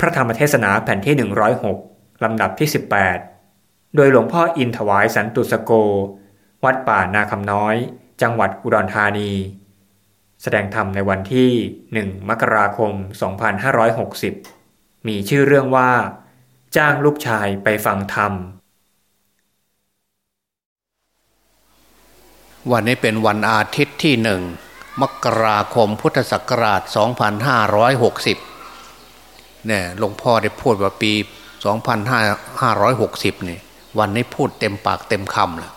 พระธรรมเทศนาแผ่นที่ 106 ลำดับที่ 18 โดยหลวงพ่ออินถวายสันตุสโก วัดป่านาคำน้อย จังหวัดอุดรธานี แสดงธรรมในวันที่ 1 มกราคม 2560 มีชื่อเรื่องว่า จ้างลูกชายไปฟังธรรม วันนี้เป็นวันอาทิตย์ที่หนึ่งมกราคมพุทธศักราช 2560 เนี่ยหลวงพ่อได้พูดว่าปี 2560เนี่ยวันนี้พูดเต็มปากเต็มคำแล้ว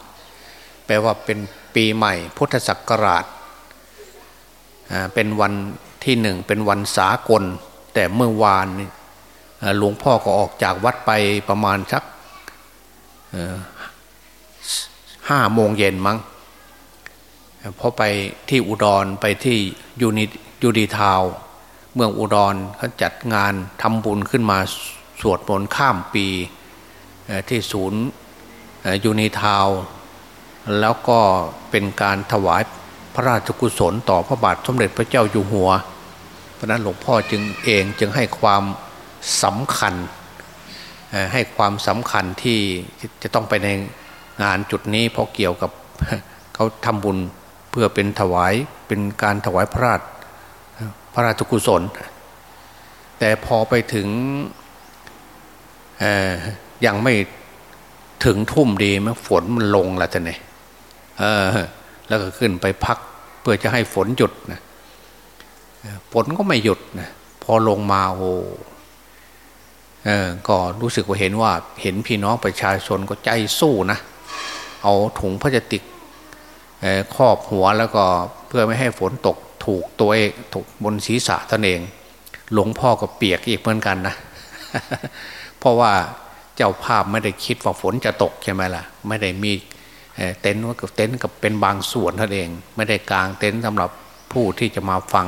แปลว่าเป็นปีใหม่ พุทธศักราชเป็นวันที่หนึ่งเป็นวันสากล แต่เมื่อวานหลวงพ่อก็ออกจากวัดไปประมาณสักห้าโมงเย็นมั้งพอไปที่อุดรไปที่ยูนิยูดีทาว เมืองอุดรเขาจัดงานทำบุญขึ้นมาสวดมนต์ข้ามปีที่ศูนย์ยูนิทาว แล้วก็เป็นการถวายพระราชกุศลต่อพระบาทสมเด็จพระเจ้าอยู่หัว เพราะนั้นหลวงพ่อจึงเองจึงให้ความสำคัญให้ความสำคัญที่จะต้องไปในงานจุดนี้เพราะเกี่ยวกับเขาทำบุญเพื่อเป็นถวายเป็นการถวายพระราช พระราชกุศล แต่พอไปถึงยังไม่ถึงทุ่มดีมั้ฝนมันลงแล้วจะเนี่ยแล้วก็ขึ้นไปพักเพื่อจะให้ฝนหยุดนะฝนก็ไม่หยุดนะพอลงมาโอ้ก็รู้สึกว่าเห็นว่า เห็นพี่น้องประชาชนก็ใจสู้นะ เอาถุงพลาสติกครอบหัวแล้วก็เพื่อไม่ให้ฝนตก ถูกตัวเองถูกบนศีรษะตนเอง หลวงพ่อก็เปียกอีกเหมือนกันนะ เพราะว่าเจ้าภาพไม่ได้คิดว่าฝนจะตกใช่ไหมล่ะ ไม่ได้มีเต็นท์ว่าเต็นท์กับเป็นบางส่วนท่านเอง ไม่ได้กางเต็นท์สำหรับผู้ที่จะมาฟัง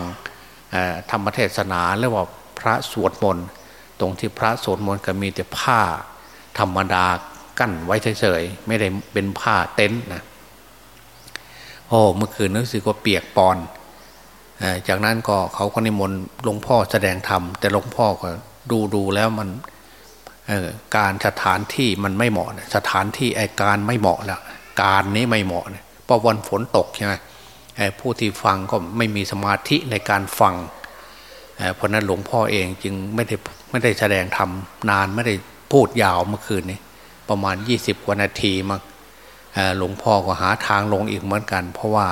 ธรรมเทศนาหรือว่าพระสวดมนต์ตรงที่พระสวดมนต์ก็มีแต่ผ้าธรรมดากั้นไว้เฉยๆไม่ได้เป็นผ้าเต็นท์นะโอ้เมื่อคืนนึกสึกว่าเปียกปอน จากนั้นก็เขาก็นิมนต์หลวงพ่อแสดงธรรม แต่หลวงพ่อก็ดูดูแล้วมันการสถานที่มันไม่เหมาะสถานที่ไอการไม่เหมาะแล้วการนี้ไม่เหมาะเพราะวันฝนตกใช่ไหมผู้ที่ฟังก็ไม่มีสมาธิในการฟังเพราะนั้นหลวงพ่อเองจึงไม่ได้ไม่ได้แสดงธรรมนานไม่ได้พูดยาวเมื่อคืนนี้ประมาณ 20กว่านาทีมั้งหลวงพ่อก็หาทางลงอีกเหมือนกัน เพราะว่า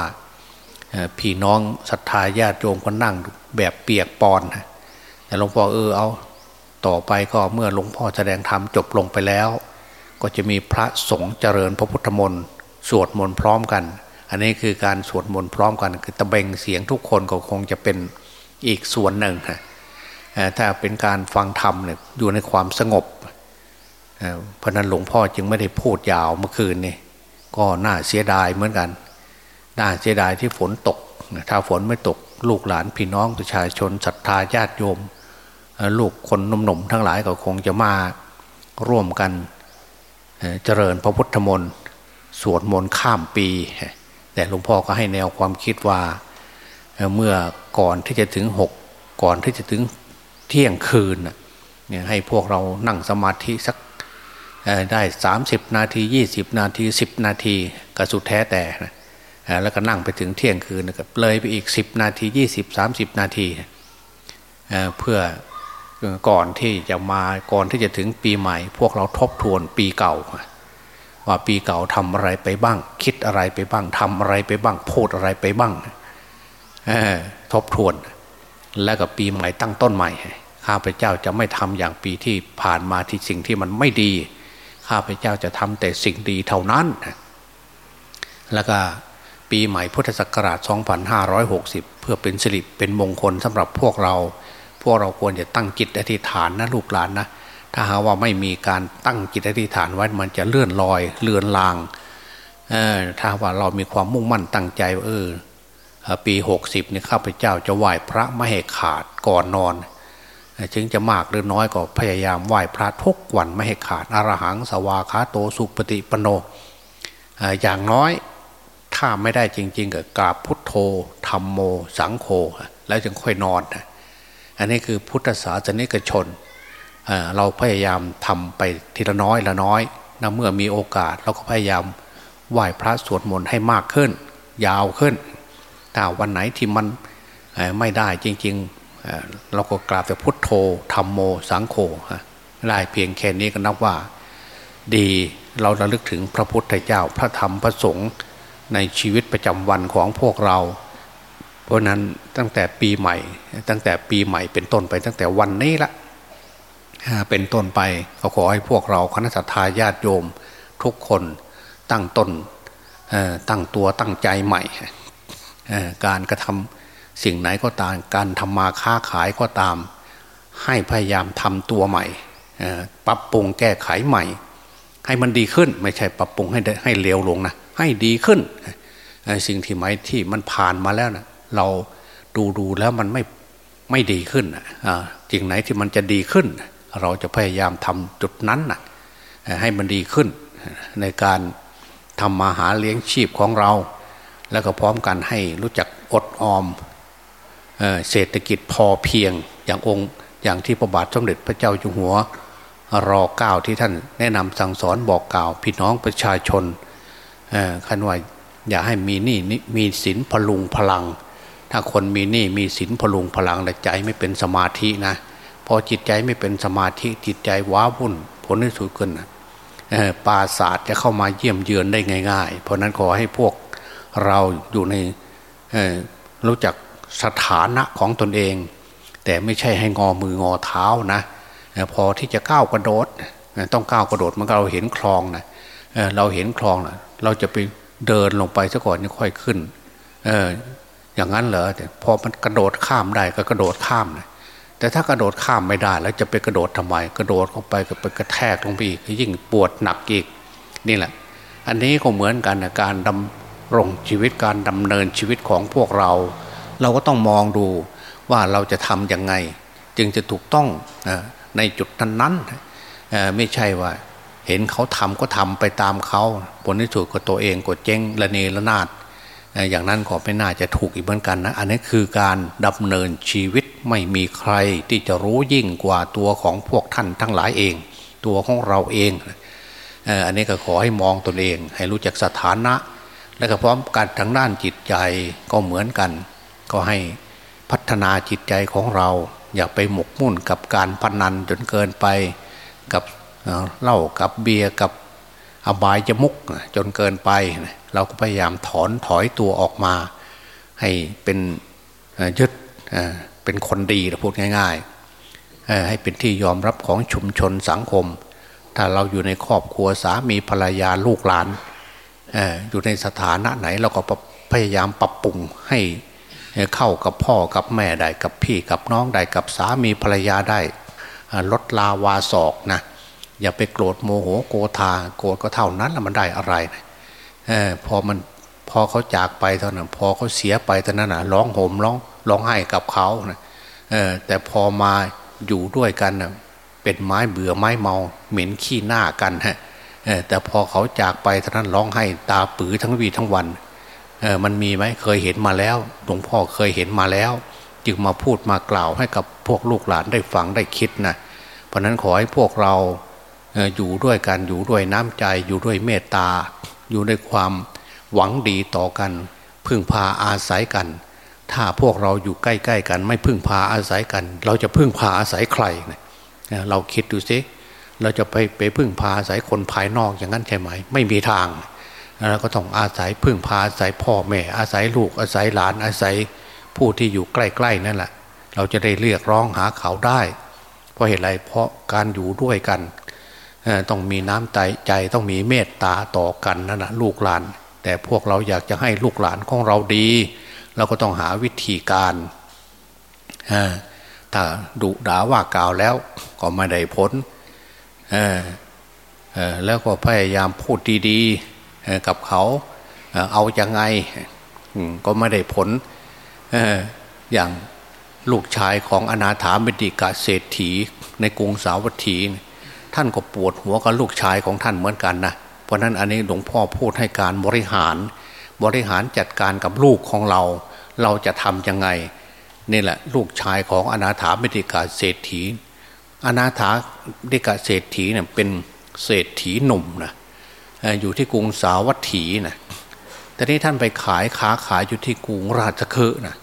พี่น้องศรัทธาญาติโยมก็นั่งแบบเปียกปอนแต่หลวงพ่อเออเอา ต่อไปก็เมื่อหลวงพ่อแสดงธรรมจบลงไปแล้ว ก็จะมีพระสงฆ์เจริญพระพุทธมนต์สวดมนต์พร้อมกัน อันนี้คือการสวดมนต์พร้อมกัน คือตะเบงเสียงทุกคนก็คงจะเป็นอีกส่วนหนึ่งถ้าเป็นการฟังธรรมเนี่ยอยู่ในความสงบเพราะนั้นหลวงพ่อจึงไม่ได้พูดยาวเมื่อคืนนี่ก็น่าเสียดายเหมือนกัน น่าเสียดายที่ฝนตก ถ้าฝนไม่ตก ลูกหลานพี่น้องประชาชนศรัทธาญาติโยม ลูกคนหนุ่มๆทั้งหลายก็คงจะมาร่วมกันเจริญพระพุทธมนต์สวดมนต์ข้ามปี แต่หลวงพ่อก็ให้แนวความคิดว่า เมื่อก่อนที่จะถึงหกก่อนที่จะถึงเที่ยงคืนเนี่ยให้พวกเรานั่งสมาธิสักได้สามสิบนาทียี่สิบนาทีสิบนาทีก็สุดแท้แต่นะ แล้วก็นั่งไปถึงเที่ยงคืนเลยไปอีกสิบนาทียี่สิบสามสิบนาทีเพื่อก่อนที่จะมาก่อนที่จะถึงปีใหม่ พวกเราทบทวนปีเก่า ว่าปีเก่าทำอะไรไปบ้าง คิดอะไรไปบ้างทำอะไรไปบ้างพูดอะไรไปบ้างทบทวน แล้วก็ปีใหม่ตั้งต้นใหม่ข้าพเจ้าจะไม่ทำอย่างปีที่ผ่านมาที่สิ่งที่มันไม่ดี ข้าพเจ้าจะทำแต่สิ่งดีเท่านั้น แล้วก็ ปีใหม่พุทธศักราช 2560 เพื่อเป็นสิริเป็นมงคลสำหรับพวกเรา พวกเราควรจะตั้งจิตอธิษฐานนะลูกหลานนะ ถ้าหาว่าไม่มีการตั้งจิตอธิษฐานไว้มันจะเลื่อนลอยเลือนลางออถ้าว่าเรามีความมุ่งมั่นตั้งใจเออปี60นี่ข้าพเจ้าจะไหว้พระไม่ให้ขาดก่อนนอนจึงจะมากหรือน้อยก็พยายามไหว้พระทุกวันไม่ให้ขาดอรหังสวาคาโตสุปฏิปโนอย่างน้อย ถ้าไม่ได้จริง ๆ ก็กราบพุทโธธรรมโม สังโฆแล้วจึงค่อยนอนอันนี้คือพุทธศาสนิกชนเราพยายามทำไปทีละน้อยละน้อยนะเมื่อมีโอกาสเราก็พยายามไหว้พระสวดมนต์ให้มากขึ้น ยาวขึ้นถ้าวันไหนที่มันไม่ได้จริงๆเราก็กราบแต่พุทโธธรรมโม สังโฆได้เพียงแค่นี้ก็นับว่า ดีเราระลึกถึงพระพุทธเจ้าพระธรรมพระสงฆ์ ในชีวิตประจำวันของพวกเรา เพราะนั้นตั้งแต่ปีใหม่ ตั้งแต่ปีใหม่เป็นต้นไปตั้งแต่วันนี้ละเป็นต้นไปก็ขอให้พวกเราคณะทาญาติโยมทุกคนตั้งต้นตั้งตัวตั้งใจใหม่ การกระทำสิ่งไหนก็ตาม การทำมาค้าขายก็ตาม ให้พยายามทำตัวใหม่ปรับปรุงแก้ไขใหม่ ให้มันดีขึ้นไม่ใช่ปรับปรุงให้ให้เลวลงนะ ให้ดีขึ้นสิ่งที่ไหมที่มันผ่านมาแล้วนะเราดูดูแล้วมันไม่ไม่ดีขึ้นจริงไหนที่มันจะดีขึ้น เราจะพยายามทำจุดนั้นนะให้มันดีขึ้น ในการทำมาหาเลี้ยงชีพของเรา แล้วก็พร้อมกันให้รู้จักอดออมเศรษฐกิจพอเพียงอย่างองค์อย่างที่พระบาทสมเด็จพระเจ้าอยู่หัวรอเก้าที่ท่านแนะนำสั่งสอนบอกกล่าวพี่น้องประชาชน ขันว่าอย่าให้มีหนี้มีสินพลุงพลัง ถ้าคนมีหนี้มีสินพลุงพลังแต่ใจไม่เป็นสมาธินะพอจิตใจไม่เป็นสมาธิจิตใจว้าวุ่น ผลที่สุดขึ้นปาศาสตร์จะเข้ามาเยี่ยมเยือนได้ง่าย ๆ เพราะนั้นขอให้พวกเราอยู่ในรู้จักสถานะของตนเอง แต่ไม่ใช่ให้งอมืองอเท้านะพอที่จะก้าวกระโดด ต้องก้าวกระโดดมันก็เราเห็นคลองนะ เราเห็นคลองนะเราจะไปเดินลงไปซะก่อนยังค่อยขึ้น เอออย่างนั้นเหรอพอมันกระโดดข้ามได้ก็กระโดดข้ามนะแต่ถ้ากระโดดข้ามไม่ได้แล้วจะไปกระโดดทำไม กระโดดเข้าไปก็ไปกระแทกลงไปอีกยิ่งปวดหนักอีก นี่แหละ อันนี้ก็เหมือนกันนะการดำรงชีวิตการดำเนินชีวิตของพวกเรา เราก็ต้องมองดูว่าเราจะทํำยังไง จึงจะถูกต้องในจุดนั้นๆไม่ใช่ว่า เห็นเขาทำก็ทำไปตามเขาผลที่สุดก็ตัวเองก็เจ๊งละเนระนาดอย่างนั้นก็ไม่น่าจะถูกอีกเหมือนกันนะ อันนี้คือการดำเนินชีวิตไม่มีใครที่จะรู้ยิ่งกว่าตัวของพวกท่านทั้งหลายเอง ตัวของเราเองอันนี้ก็ขอให้มองตนเอง ให้รู้จักสถานะ และก็พร้อมกันทางด้านจิตใจก็เหมือนกัน ก็ให้พัฒนาจิตใจของเรา อย่าไปหมกมุ่นกับการพนันจนเกินไปกับ เหล้ากับเบียร์กับอบายจมุกจนเกินไป เราก็พยายามถอนถอยตัวออกมา ให้เป็นยึดเป็นคนดีพูดง่ายๆให้เป็นที่ยอมรับของชุมชนสังคม ถ้าเราอยู่ในครอบครัวสามีภรรยาลูกหลานอยู่ในสถานะไหนเราก็พยายามปรับปรุงให้เข้ากับพ่อกับแม่ได้กับพี่กับน้องได้กับสามีภรรยาได้ลดลาวาศอกนะ อย่าไปโกรธโมโหโกธาโกรธก็เท่านั้นแล้วมันได้อะไรอพอมันพอเขาจากไปเท่านั้น พอเขาเสียไปเท่านั้นนะร้องโหมร้องร้องไห้กับเขานะแต่พอมาอยู่ด้วยกันนะเป็นไม้เบื่อไม้เมา เหม็นขี้หน้ากันฮะแต่พอเขาจากไปเท่านั้นร้องไห้ตาปือทั้งวีทั้งวันมันมีไหมเคยเห็นมาแล้วหลวงพ่อเคยเห็นมาแล้ว จึงมาพูดมากล่าวให้กับพวกลูกหลานได้ฟังได้คิดนะเพราะนั้นขอให้พวกเรา อยู่ด้วยกันอยู่ด้วยน้ำใจอยู่ด้วยเมตตา อยู่ด้วยความหวังดีต่อกัน พึ่งพาอาศัยกัน ถ้าพวกเราอยู่ใกล้ๆกัน ไม่พึ่งพาอาศัยกัน เราจะพึ่งพาอาศัยใครเราคิดดูสิเราจะไปไปพึ่งพาอาศัยคนภายนอกอย่างนั้นใช่ไหม ไม่มีทางเราก็ต้องอาศัยพึ่งพาอาศัยพ่อแม่อาศัยลูกอาศัยหลานอาศัยผู้ที่อยู่ใกล้ๆนั่นแหละเราจะได้เรียกร้องหาเขาได้ เพราะเหตุไรเพราะการอยู่ด้วยกัน ต้องมีน้ำใจใจต้องมีเมตตาต่อกันนั่นะลูกหลาน แต่พวกเราอยากจะให้ลูกหลานของเราดี เราก็ต้องหาวิธีการถ้าดุด่าว่ากล่าวแล้วก็ไม่ได้ผลแล้วก็พยายามพูดดีๆกับเขาเอาอยัางไงก็ไม่ได้ผลอย่างลูกชายของอนาถาบิดิกาเศรษฐีในกรุงสาวัตถี ท่านก็ปวดหัวกับลูกชายของท่านเหมือนกันนะเพราะนั้นอันนี้หลวงพ่อพูดให้การบริหาร บริหารจัดการกับลูกของเรา เราจะทำยังไงนี่แหละ ลูกชายของอนาถาเมติกาเศรษฐี อนาถาเดิกะเศรษฐีเนี่ยเป็นเศรษฐีหนุ่มนะอยู่ที่กรุงสาวัตถีนะแต่นี้ท่านไปขายค้าขายอยู่ที่กรุงราชคฤห์นะ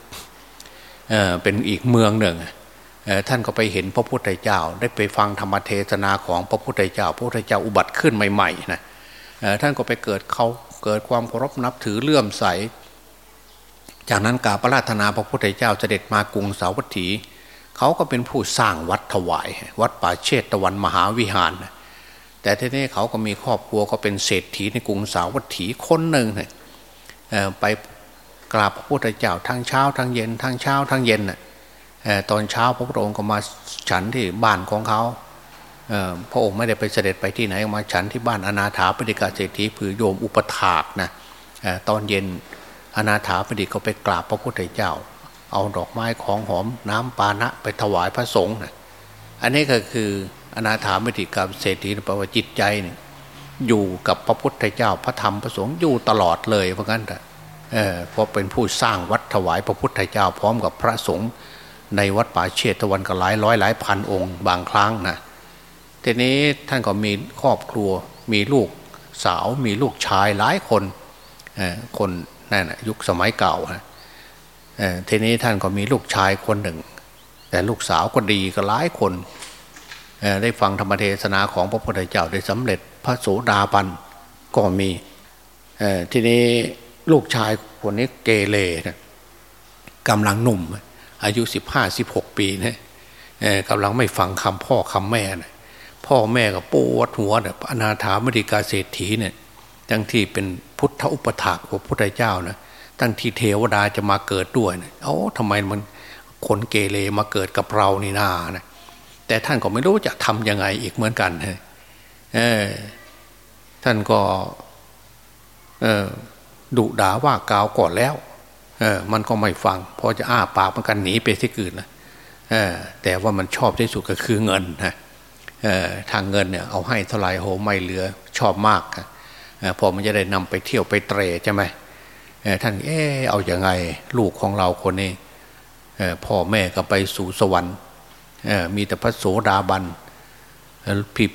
เเป็นอีกเมืองหนึ่ง ท่านก็ไปเห็นพระพุทธเจ้า ได้ไปฟังธรรมเทศนาของพระพุทธเจ้า พระพุทธเจ้าอุบัติขึ้นใหม่ๆนะท่านก็ไปเกิดเขาเกิดความเคารพนับถือเลื่อมใส จากนั้นกาประราธนาพระพุทธเจ้าเสด็จมากรุงสาวัตถี เขาก็เป็นผู้สร้างวัดถวาย วัดป่าเชตตะวันมหาวิหาร แต่ทีนี้เขาก็มีครอบครัวก็เป็นเศรษฐีในกรุงสาวัตถีคนหนึ่งไปกราบพระพุทธเจ้าทั้งเช้าทั้งเย็นทั้งเช้าทั้งเย็นน่ะ ตอนเช้าพระพุทธองค์ก็มาฉันที่บ้านของเขาพระองค์ไม่ได้ไปเสด็จไปที่ไหนมาฉันที่บ้านอนาถาปฏิกาเศรษฐีผือโยมอุปถากนะตอนเย็นอนาถาปฏิก็ไปกราบพระพุทธเจ้า เอาดอกไม้ของหอมน้ำปานะไปถวายพระสงฆ์นะอันนี้ก็คืออนาถาปฏิกาเศรษฐีแปลว่าจิตใจเนี่ยอยู่กับพระพุทธเจ้าพระธรรมพระสงฆ์อยู่ตลอดเลยเพราะงั้นเออเพราะเป็นผู้สร้างวัดถวายพระพุทธเจ้าพร้อมกับพระสงฆ์ ในวัดป่าเชตวันก็หลายร้อยหลายพันองค์บางครั้งนะทีนี้ท่านก็มีครอบครัว มีลูกสาวมีลูกชายหลายคนคนนั่นยุคสมัยเก่าฮะทีนี้ท่านก็มีลูกชายคนหนึ่ง แต่ลูกสาวก็ดีก็หลายคนได้ฟังธรรมเทศนาของพระพุทธเจ้าได้สำเร็จพระโสดาบันก็มีทีนี้ลูกชายคนนี้เกเรนะกำลังหนุ่ม อายุสิบห้าสิบหกปีนะกำลังไม่ฟังคำพ่อคำแม่นะพ่อแม่ก็ปวดหัวเนี่ยอนาถามริกาเศรษฐีเนี่ยทั้งที่เป็นพุทธอุปถากของพระพุทธเจ้านะทั้งที่เทวดาจะมาเกิดด้วยเนะเอ้ทำไมมันคนเกเรมาเกิดกับเรานี่นานะแต่ท่านก็ไม่รู้จะทำยังไงอีกเหมือนกันเออท่านก็ดุด่าว่ากาวก่อนแล้ว เออมันก็ไม่ฟังพอจะอ้าปากมันกันหนีไปที่อื่นนะเออแต่ว่ามันชอบที่สุดก็คือเงินนะเออทางเงินเนี่ยเอาให้เท่าไรโหไม่เหลือชอบมากอพอมันจะได้นำไปเที่ยวไปเตะใช่ไหมท่านเออเอาอยัางไงลูกของเราคนนี้พ่อแม่ก็ไปสู่สวรรค์มีแต่พระโสดาบัน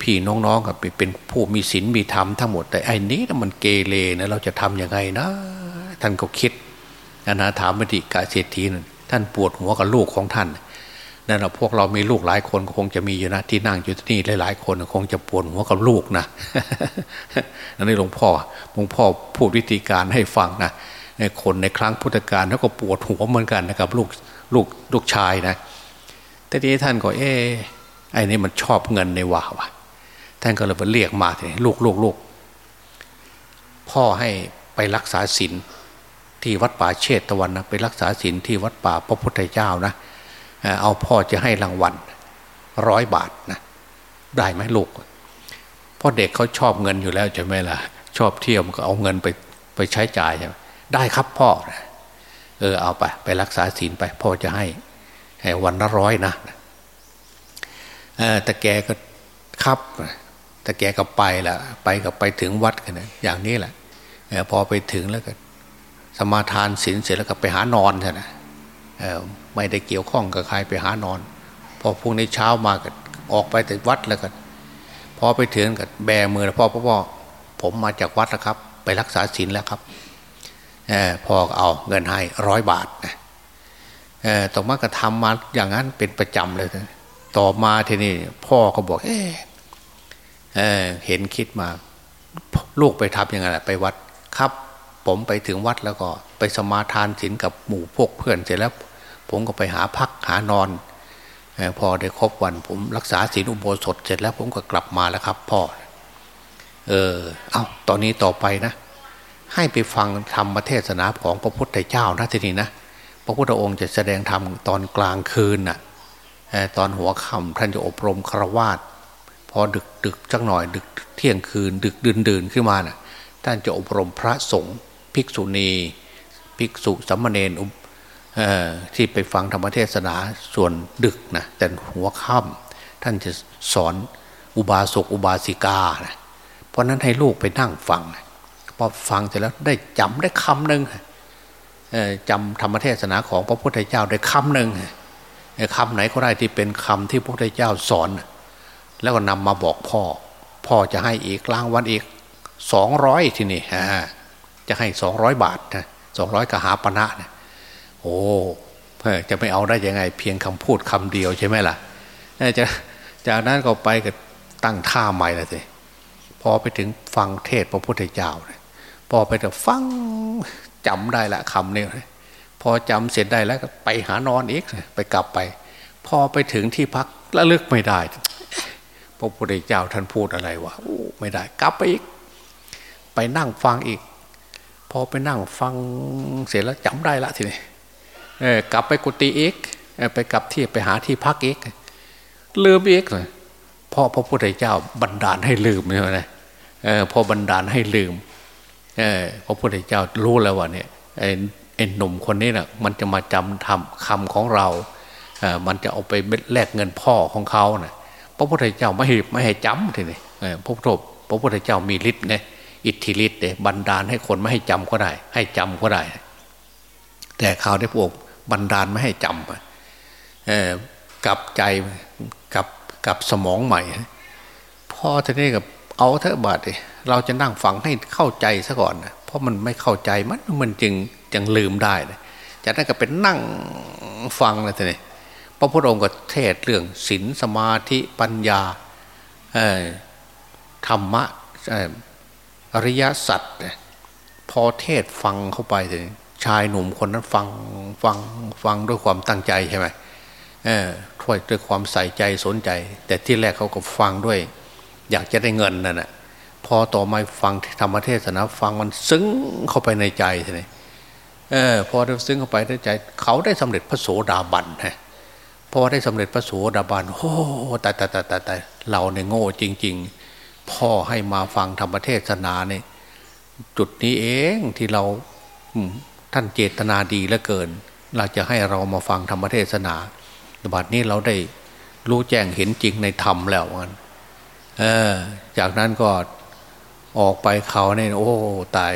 พี่ๆน้องๆกับเป็นผู้มีศีลมีธรรมทั้งหมด แต่ไอ้นี้มันเกเรนะเราจะทำยังไงนะท่านก็คิด นะถามมติกาเศรษฐีนั่นท่านปวดหัวกับลูกของท่านนั่นแหะพวกเรามีลูกหลายคนคงจะมีอยู่นะที่นั่งอยู่ที่นี่หลายๆคนคงจะปวดหัวกับลูกนะนั่นนี่หลวงพ่อหลวงพ่อพูดวิธีการให้ฟังนะในคนในครั้งพุทธกาลแล้วก็ปวดหัวเหมือนกันนะครับลูกลูกลูกชายนะแต่ทีนี้ท่านก็เอ๊ไอ้นี่มันชอบเงินในว่าวะท่านก็เลยไปเรียกมาทีลูกลูกลูกพ่อให้ไปรักษาศีล ที่วัดป่าเชตตะวันนะไปรักษาศีลที่วัดป่าพระพุทธเจ้านะเอาพ่อจะให้รางวัลร้อยบาทนะได้ไหมลูกพ่อเด็กเขาชอบเงินอยู่แล้วใช่ไหมล่ะ ชอบเที่ยวก็เอาเงินไปไปใช้จ่ายใช่ไหมได้ครับพ่อเออเอาไปไปรักษาศีลไปพ่อจะให้วันละร้อยนะแต่แกก็ครับแต่แกก็ไปแหละไปก็ไปถึงวัดกันนะอย่างนี้แหละพอไปถึงแล้วก็ สมาทานศีลเสร็จแล้วก็ไปหานอนใช่ไหมไม่ได้เกี่ยวข้องกับใครไปหานอน พอพรุ่งนี้เช้ามาก็ออกไปแต่วัดแล้วก็พอไปถึงกับแบมือพ่อพ่อพ่อผมมาจากวัดแล้วครับ ไปรักษาศีลแล้วครับพ่อเอาเงินให้ร้อยบาทนะต่อมาก็ทำมาอย่างนั้นเป็นประจำเลย ต่อมาทีนี้พ่อก็บอก เอเเห็นคิดมา ลูกไปทำยังไงล่ะไปวัดครับ ผมไปถึงวัดแล้วก็ไปสมาทานศีลกับหมู่พวกเพื่อนเสร็จแล้ว ผมก็ไปหาพักหานอนพอได้ครบวันผมรักษาศีลอุโบสถเสร็จแล้วผมก็กลับมาแล้วครับพ่อ เออ เอาตอนนี้ต่อไปนะ ให้ไปฟังธรรมเทศนาของพระพุทธเจ้านะทีนี้นะ พระพุทธองค์จะแสดงธรรมตอนกลางคืนน่ะตอนหัวค่ำท่านจะอบรมครวาตพอดึกดึกจักหน่อย ดึกเที่ยงคืน ดึกดื่นดื่นขึ้นมาน่ะ ท่านจะอบรมพระสงฆ์ ภิกษุณี ภิกษุสัมมาเนรที่ไปฟังธรรมเทศนาส่วนดึกนะแต่หัวค่ำท่านจะสอนอุบาสกอุบาสิกานะเพราะนั้นให้ลูกไปนั่งฟังพอฟังเสร็จแล้วได้จำได้คำหนึ่งจำธรรมเทศนาของพระพุทธเจ้าได้คำหนึ่งคำไหนก็ได้ที่เป็นคำที่พระพุทธเจ้าสอน แล้วก็นำมาบอกพ่อ พ่อจะให้อีกรางวัลอีกสองร้อยทีนี่ฮะ จะให้สองร้อยบาทนะสองร้อยกหาปณะนะโอ้จะไม่เอาได้ยังไง เพียงคำพูดคำเดียวใช่ไหมล่ะจะจากนั้นก็ไปก็ตั้งท่าใหม่ละสิพอไปถึงฟังเทศพระพุทธเจ้าเนี่ยพอไปถึงฟังจำได้ละคำนี้พอจำเสร็จได้แล้วก็ไปหานอนอีกไปกลับไป พอไปถึงที่พักล้วลึกไม่ได้พระพุทธเจ้าท่านพูดอะไรวะไม่ได้ กลับไปอีก ไปนั่งฟังอีก พอไปนั่งฟังเสร็จแล้วจำได้ละทีนี้กลับไปกุฏิอีกไปกลับที่ไปหาที่พักอีกลืมอีกเลยพ่อพระพุทธเจ้าบันดาลให้ลืมใช่ไหมพอบันดาลให้ลืมพระพุทธเจ้ารู้แล้วว่าเนี่ยไอ้ไอ้หนุ่มคนนี้นะ่ะมันจะมาจำทำคำของเราเออมันจะเอาไปแลกเงินพ่อของเขานะ่ะพระพุทธเจ้าไม่ให้ไม่ให้จำทีนี้พระพุทธพระพุทธเจ้ามีฤทธิ์เนี่ย อิทธิฤทธิ์เนี่ยบันดาลให้คนไม่ให้จำก็ได้ ให้จำก็ได้ แต่ข่าวได้พวกบันดาลไม่ให้จำกับใจกับกับสมองใหม่พ่อท่านี้กับเอาเถอะบาดเราจะนั่งฟังให้เข้าใจซะก่อนนะเพราะมันไม่เข้าใจมันมันจึงจึงลืมได้นะจากนั้นก็เป็นนั่งฟังเลยทีนี้พระพุทธองค์ก็เทศเรื่องศีลสมาธิปัญญาธรรมะ อริยสัจพอเทศฟังเข้าไปเลยชายหนุ่มคนนั้นฟังฟังฟังด้วยความตั้งใจใช่ไหมเออถ้วยด้วยความใส่ใจสนใจ แต่ที่แรกเขาก็ฟังด้วย อยากจะได้เงินนั่นแหะพอต่อมาฟังธรรมเทศนาฟังมันซึ้งเข้าไปในใจใช่ไหมเออพอได้ซึ้งเข้าไปในใจ เขาได้สำเร็จพระโสดาบันฮะพอได้สำเร็จพระโสดาบันโอ้แต่แต่แต่แต่แต่เราเนี่ยโง่จริง ๆ พ่อให้มาฟังธรรมเทศนาเนี่ยจุดนี้เองที่เราท่านเจตนาดีเหลือเกิน เราจะให้เรามาฟังธรรมเทศนาบัดนี้เราได้รู้แจ้งเห็นจริงในธรรมแล้วมันเออ จากนั้นก็ออกไปเขาเนี่ยโอ้ตาย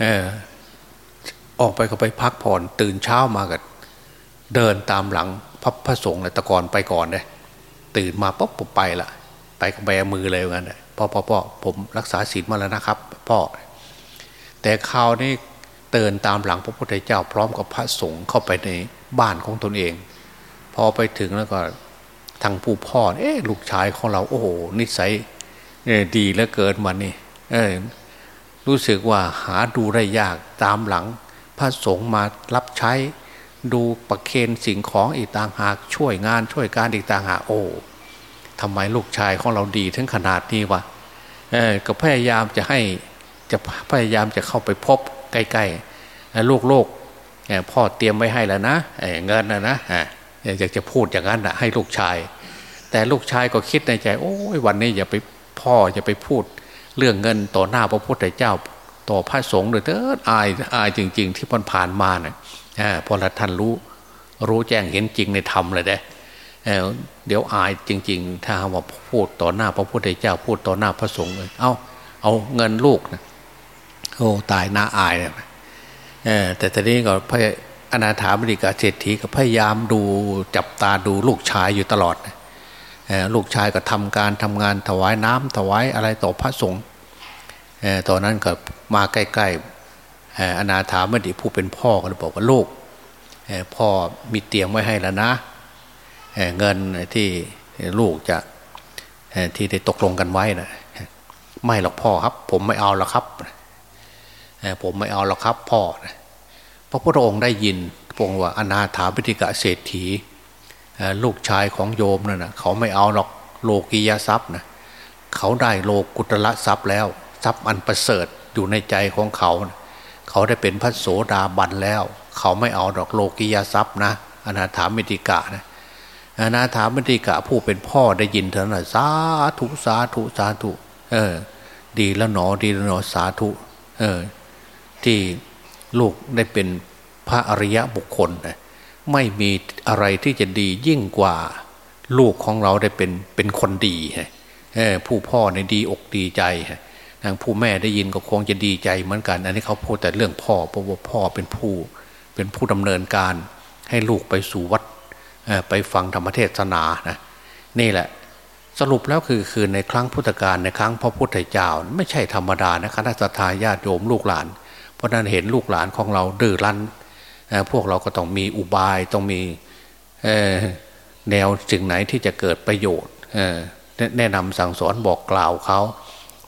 เออ ออกไปก็ไปพักผ่อนตื่นเช้ามาก็เดินตามหลังพระพระสงฆ์เลยตะกอนไปก่อนเลยตื่นมาปุ๊บผมไปละ ไปกับแบมือเลยงั้นพ่อพ่อพ่อผมรักษาศีลมาแล้วนะครับ พ่อ แต่คราวนี้เตือนตามหลังพระพุทธเจ้าพร้อมกับพระสงฆ์เข้าไปในบ้านของตนเอง พอไปถึงแล้วก็ทางผู้พ่อ เอ๊ะลูกชายของเรา โอ้โหนิสัยดีเหลือเกินมันนี่รู้สึกว่าหาดูได้ยากตามหลัง พระสงฆ์มารับใช้ ดูประเคนสิ่งของอีกต่างหากช่วยงานช่วยการอีกต่างหากโอ้ ทำไมลูกชายของเราดีถึงขนาดนี้วะก็พยายามจะให้จะพยายามจะเข้าไปพบใกล้ๆลูกโลกพ่อเตรียมไว้ให้แล้วนะเงินนะนะอยากจะพูดอย่างนั้นนะให้ลูกชาย แต่ลูกชายก็คิดในใจ โอ้ยวันนี้อย่าไปพ่ออย่าไปพูดเรื่องเงินต่อหน้าพระพุทธเจ้าต่อพระสงฆ์เลยเถิดอายอายจริง ๆ ที่ผ่านผ่านมาเนะ่ยพอละท่านรู้รู้แจ้งเห็นจริงในธรรมเลยเด้ เดี๋ยวอายจริง ๆ ถ้าว่าพูดต่อหน้าพระพุทธเจ้าพูดต่อหน้าพระสงฆ์เลยเอาเอาเงินลูกนะโอ้ตายหน่าอายเลยแต่ตอนนี้ก็พอนาถาบริกาเศรษฐีก็พยายามดูจับตาดูลูกชายอยู่ตลอดลูกชายก็ทำการทำงานถวายน้ำถวายอะไรต่อพระสงฆ์ตอนนั้นก็มาใกล้ๆอนาถาบดีผู้เป็นพ่อก็เลยบอกว่าลูกพ่อมีเตียงไว้ให้แล้วนะ เงินที่ลูกจะที่ได้ตกลงกันไว้นะไม่หรอกพ่อครับ ผมไม่เอาหรอกครับผมไม่เอาหรอกครับพ่อนะพระพุทธองค์ได้ยินพงว่าอนาถาปิฎกะเศรษฐีลูกชายของโยมนั่นนะเขาไม่เอาหรอกโลกียทรัพย์นะเขาได้โลกุตละทรัพย์แล้ว ทรัพย์อันประเสริฐอยู่ในใจของเขา เขาได้เป็นพระโสดาบันแล้ว เขาไม่เอาดอกโลกียทรัพย์นะอนาถามิติกะนะ นาถามิติกะผู้เป็นพ่อได้ยินเท่านั้นสาธุสาธุสาธุเออ ดีแล้วหนอดีแล้วหนอสาธุ เออ ที่ลูกได้เป็นพระอริยะบุคคลไม่มีอะไรที่จะดียิ่งกว่าลูกของเราได้เป็นเป็นคนดีผู้พ่อในดีอกดีใจทางผู้แม่ได้ยินก็คงจะดีใจเหมือนกัน อันนี้เขาพูดแต่เรื่องพ่อเพราะว่าพ่อเป็นผู้ เป็นผู้ดำเนินการให้ลูกไปสู่วัด ไปฟังธรรมเทศนานะนี่แหละสรุปแล้วคือคือในครั้งพุทธกาลในครั้งพระพุทธเจ้า ไม่ใช่ธรรมดานะคณะสัตยาติโยมลูกหลาน เพราะนั้นเห็นลูกหลานของเราดื้อรั้นพวกเราก็ต้องมีอุบายต้องมีแนวสิ่งไหนที่จะเกิดประโยชน์แนะนำสั่งสอนบอกกล่าวเขา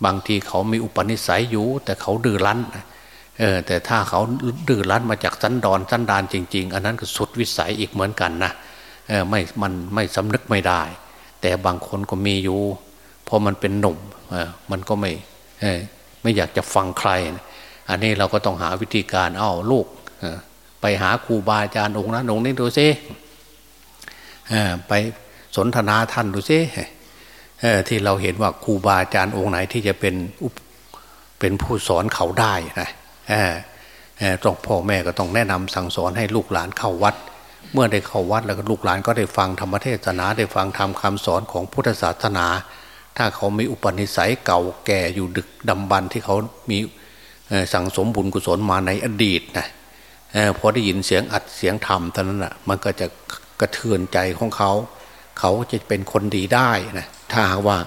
บางทีเขามีอุปนิสัยอยู่ แต่เขาดื้อรั้นแต่ถ้าเขาดื้อรั้นมาจากสันดอนสันดานจริง ๆ อันนั้นก็สุดวิสัยอีกเหมือนกันนะ ไม่มันไม่สำนึกไม่ได้ แต่บางคนก็มีอยู่พอมันเป็นหนุ่มออมันก็ไม่เออไม่อยากจะฟังใคร อันนี้เราก็ต้องหาวิธีการเอ้าลูกไปหาครูบาอาจารย์องค์นั้นองค์นี้ดูซิไปสนทนาท่านดูซิที่เราเห็นว่าครูบาอาจารย์องค์ไหนที่จะเป็นเป็นผู้สอนเขาได้นะต้องพ่อแม่ก็ต้องแนะนำสั่งสอนให้ลูกหลานเข้าวัดเเมื่อได้เข้าวัดแล้วลูกหลานก็ได้ฟังธรรมเทศนาได้ฟังธรรมคาสอนของพุทธศาสนา ถ้าเขามีอุปนิสัยเก่าแก่อยู่ดึกดำบรรที่เขามีสั่งสมบุญกุศลมาในอดีตนะพอได้ยินเสียงอัดเสียงธรรมเท่านั้นนะมันก็จะกระเทือนใจของเขา เขาจะเป็นคนดีได้นะถ้าว่า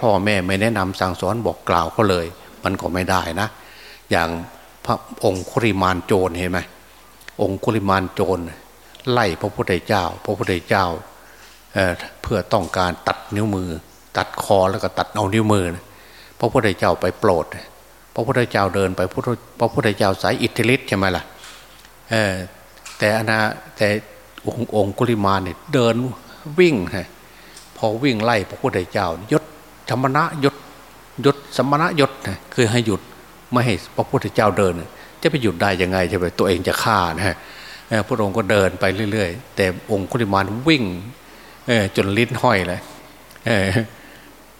พ่อแม่ไม่แนะนำสั่งสอนบอกกล่าวเขาเลย มันก็ไม่ได้นะ อย่างพระองค์คุริมานโจรเห็นไหมองค์คุริมานโจร ไล่พระพุทธเจ้า พระพุทธเจ้าเเพื่อต้องการตัดนิ้วมือ ตัดคอแล้วก็ตัดเอานิ้วมือ พระพุทธเจ้าไปโปรด พระพุทธเจ้าเดินไปพระพุทธเจ้าสายอิทธิฤทธิ์ใช่ไหมล่ะแต่อนาแต่องค์องคุลิมาเนี่ยเดินวิ่งฮะพอวิ่งไล่พระพุทธเจ้ายศธรรมณะยศยศสมณะยศคือให้หยุดไม่ให้พระพุทธเจ้าเดิน จะไปหยุดได้ยังไงใช่ไหมตัวเองจะฆ่านะฮะ พระองค์ก็เดินไปเรื่อยๆ แต่องค์คุลิมานวิ่งจนลิ้นห้อยเลย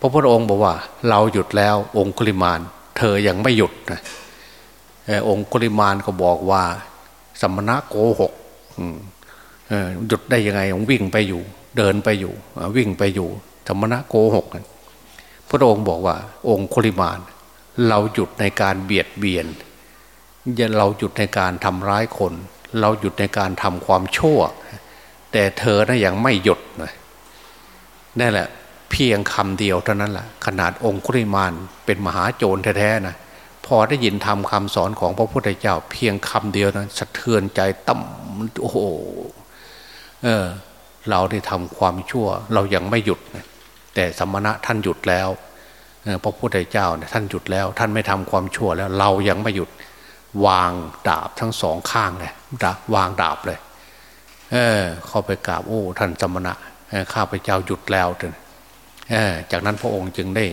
พระพุทธองค์บอกว่า เราหยุดแล้ว องค์คุลิมาน เธอยังไม่หยุดนะองค์คุลิมานก็บอกว่า สมณะโกหกหยุดได้ยังไงวิ่งไปอยู่ เดินไปอยู่ วิ่งไปอยู่ธรรมณะโกหกพระองค์บอกว่า องค์คุลิมาน เราหยุดในการเบียดเบียนเราหยุดในการทำร้ายคน เราหยุดในการทำความชั่ว แต่เธอนะยังไม่หยุดนั่นแหละ เพียงคำเดียวเท่านั้นแหละขนาดองคุริมานเป็นมหาโจรแท้ๆนะพอได้ยินทำคำสอนของพระพุทธเจ้า เพียงคำเดียวนั้นสะเทือนใจต่ำโอ้โหเออ เราได้ทำความชั่ว เรายังไม่หยุดแต่สมณะท่านหยุดแล้วพระพุทธเจ้าเนี่ยท่านหยุดแล้ว ท่านไม่ทำความชั่วแล้ว เรายังไม่หยุด วางดาบทั้งสองข้างเลยวางดาบเลย เออ เข้าไปกราบโอ้ท่านสมณะข้าพเจ้าหยุดแล้วเออจากนั้นพระองค์จึงได้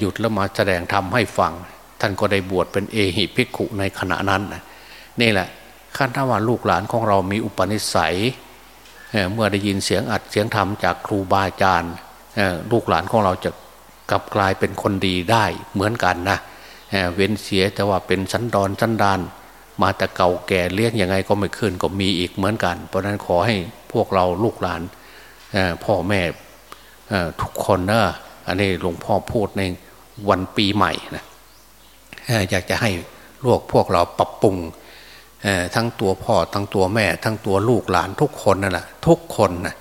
หยุดแล้วมาแสดงธรรมให้ฟัง ท่านก็ได้บวชเป็นเอหิภิกขุในขณะนั้นนี่แหละขั้นถ้าว่าลูกหลานของเรามีอุปนิสัยเมื่อได้ยินเสียงอัดเสียงธรรมจากครูบาอาจารย์ลูกหลานของเราจะกลับกลายเป็นคนดีได้เหมือนกันนะ เว้นเสียแต่ว่าเป็นสันดอนสันดาน มาแต่เก่าแก่เลี้ยงยังไงก็ไม่ขึ้นก็มีอีกเหมือนกัน เพราะนั้นขอให้พวกเราลูกหลานพ่อแม่ทุกคนนะอันนี้หลวงพ่อพูดในวันปีใหม่นะอยากจะให้ลวกพวกเราปรับปรุงทั้งตัวพ่อทั้งตัวแม่ ทั้งตัวลูกหลานทุกคนนั่นแหละทุกคนนะ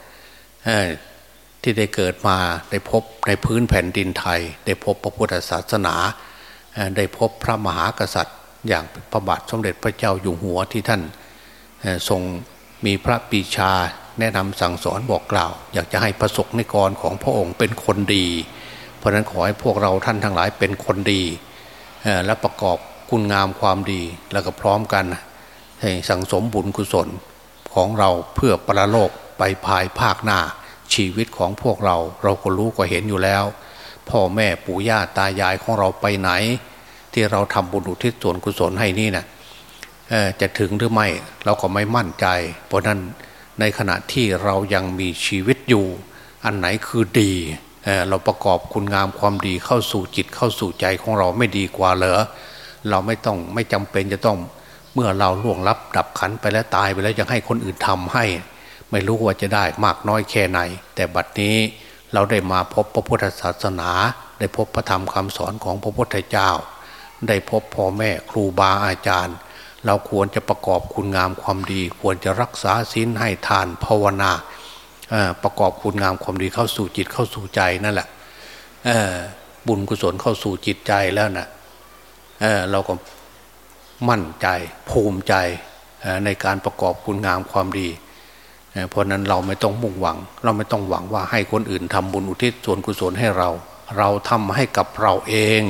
ที่ได้เกิดมาได้พบในพื้นแผ่นดินไทย ได้พบพระพุทธศาสนา ได้พบพระมหากษัตริย์ อย่างพระบาทสมเด็จพระเจ้าอยู่หัวที่ท่านทรงมีพระปีชาแนะนำสั่งสอนบอกกล่าว อยากจะให้ประสบนิกรของพระองค์เป็นคนดี เพราะนั้นขอให้พวกเราท่านทั้งหลายเป็นคนดีและประกอบคุณงามความดีแล้วก็พร้อมกันให้สังสมบุญกุศลของเราเพื่อประโลกไปภายภาคหน้าชีวิตของพวกเราเราก็รู้ก็เห็นอยู่แล้ว พ่อแม่ปู่ย่าตายายของเราไปไหน ที่เราทำบุญอุทิศส่วนกุศลให้นี่นะจะถึงหรือไม่เราก็ไม่มั่นใจ เพราะนั้นในขณะที่เรายังมีชีวิตอยู่ อันไหนคือดีเราประกอบคุณงามความดีเข้าสู่จิตเข้าสู่ใจของเราไม่ดีกว่าเหรอเราไม่ต้องไม่จำเป็นจะต้องเมื่อเราล่วงลับดับขันไปแล้วตายไปแล้วยังให้คนอื่นทำให้ ไม่รู้ว่าจะได้มากน้อยแค่ไหน แต่บัดนี้เราได้มาพบพระพุทธศาสนา ได้พบพระธรรมคำสอนของพระพุทธเจ้า ได้พบพ่อแม่ครูบาอาจารย์ เราควรจะประกอบคุณงามความดี ควรจะรักษาศีลให้ทานภาวนาประกอบคุณงามความดีเข้าสู่จิตเข้าสู่ใจนั่นแหละบุญกุศลเข้าสู่จิตใจแล้วนะเเราก็มั่นใจภูมิใจในการประกอบคุณงามความดีเพราะนั้นเราไม่ต้องมุ่งหวัง เราไม่ต้องหวังว่าให้คนอื่นทำบุญอุทิศส่วนกุศลให้เรา เราทำให้กับเราเอง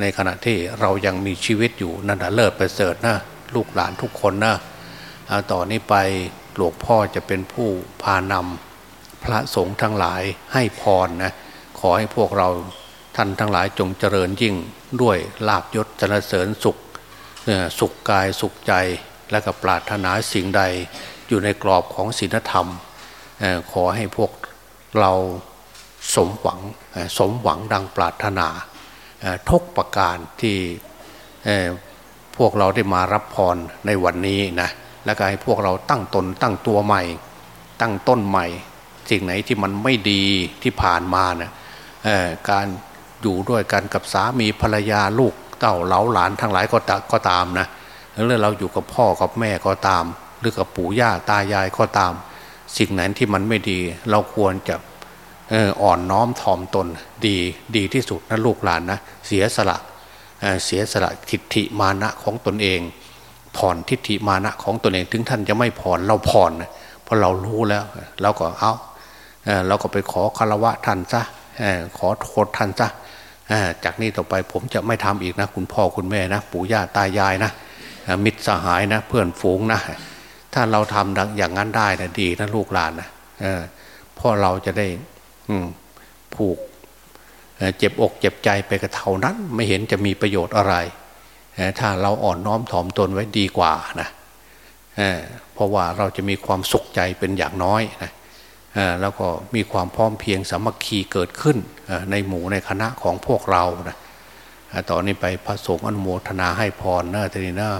ในขณะที่เรายังมีชีวิตอยู่นั่นแหะเลิศประเสริฐนะลูกหลานทุกคนนะต่อนนี้ไปหลวงพ่อจะเป็นผู้พานำพระสงฆ์ทั้งหลายให้พรนะขอให้พวกเราท่านทั้งหลายจงเจริญยิ่งด้วยลาบยศจรเสริญสุขสุขกายสุขใจและก็ปรารถนาสิ่งใดอยู่ในกรอบของศีลธรรม ขอให้พวกเราสมหวังสมหวังดังปรารถนา ทุกประการที่พวกเราได้มารับพรในวันนี้นะแล้วก็ให้พวกเราตั้งตนตั้งตัวใหม่ ตั้งต้นใหม่ สิ่งไหนที่มันไม่ดีที่ผ่านมานะการอยู่ด้วยกันกับสามีภรรยาลูกเต่าเหลาหลานทั้งหลายก็ก็ตามนะหรือเราอยู่กับพ่อกับแม่ก็ตาม หรือกับปู่ย่าตายายก็ตาม สิ่งไหนที่มันไม่ดี เราควรจะ อ่อนน้อมถ่อมตนดีดีที่สุดนะลูกหลานนะเสียสละเสียสละทิฏฐิมานะของตนเอง ผ่อนทิฏฐิมานะของตนเองถึงท่านจะไม่ผ่อนเราผ่อนเพราะเรารู้แล้วเราก็เอาเราก็ไปขอคารวะท่านซะขอโทษท่านซะจากนี้ต่อไปผมจะไม่ทำอีกนะ คุณพ่อคุณแม่นะ ปู่ย่าตายายนะมิตรสหายนะ เพื่อนฝูงนะ ถ้าเราทำอย่างนั้นได้นะดีนะลูกหลานนะเพ่อเราจะได้ ผูกเจ็บอกเจ็บใจไปกับเท่านั้น ไม่เห็นจะมีประโยชน์อะไร ถ้าเราอ่อนน้อมถ่อมตนไว้ดีกว่านะเพราะว่าเราจะมีความสุขใจเป็นอย่างน้อยนะแล้วก็มีความพร้อมเพียงสามัคคีเกิดขึ้นในหมู่ในคณะของพวกเรานะตอนนี้ไปพระสงฆ์อนุโมทนาให้พรนะทีนี้นะ